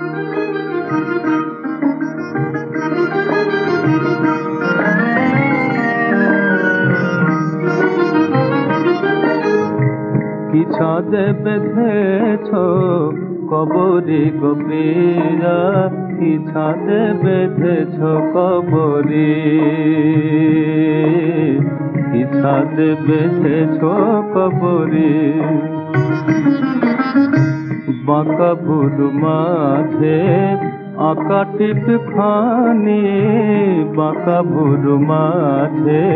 কি ছাদে বেঁধেছ কবরি গোপীরা কি ছাদে বেঁধেছ কবরি? কি ছাদে বেঁধেছ কবরি? বাঁকা বুড় মাঝে আঁকা টিপ খানি, বাঁকা বুড় মাঝে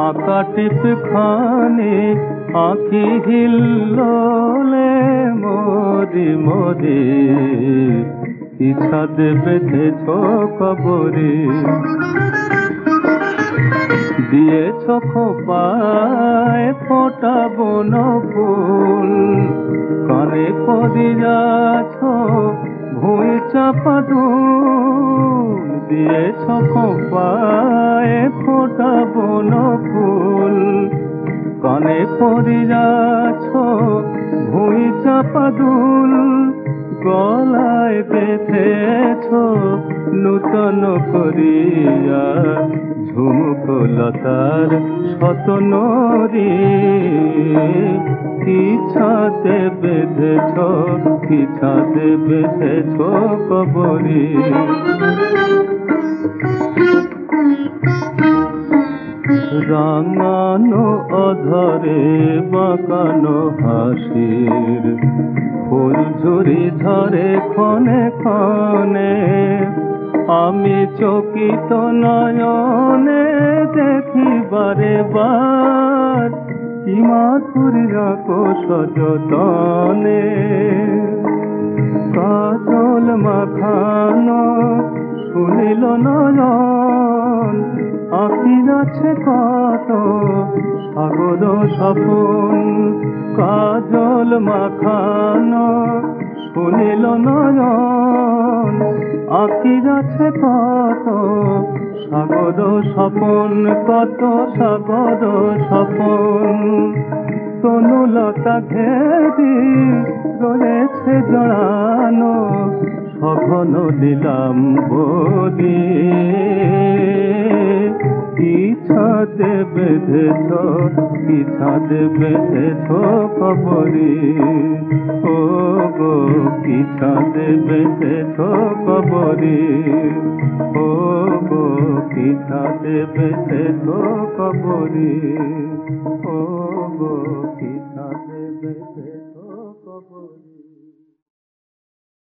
আঁকা টিপ খানি আঁকি হিল্লোলে মরি মরি ইচ্ছাদ বেঁধেছ কবরি দিয়েছ খোপায় ফোটাবো না কানে পদি যাছ ভুঁই চাপা দুল দিয়েছ খোপায় ফোটাবো ফুল কানে পদি যাছ ভুঁই চাপা দুল গলায় বেঁধেছ, নূতন করিয়া ঝুমুক লতার শতনরি কি ছাতে বেঁধেছ? কি ছাতে বেঁধেছ কবরি? রাঙানো অধরে বাঁকানো হাসির ফুল ঝুরি ধরে ক্ষণে ক্ষণে। আমি চকিত নয়নে দেখি বারে বার কি মাধুর্য সযতনে কাজল মাখানো, শুনিল নয়ন আঁকি আছে কত সাগর স্বপন। কাজল মাখানো, শুনিল নয়ন আঁকি আছে কত সাগর স্বপন, কত সাগর স্বপন। তনুলতা ঘেরি রয়েছে জড়ানো, সঘন দিলাম বলি কি ছাদে বেঁধেছ, কি ছাদে বেঁধেছ কবরি? ও গো কি ছাদে বেঁধেছ কবরি? ও গো দেবে সে তো কবরি।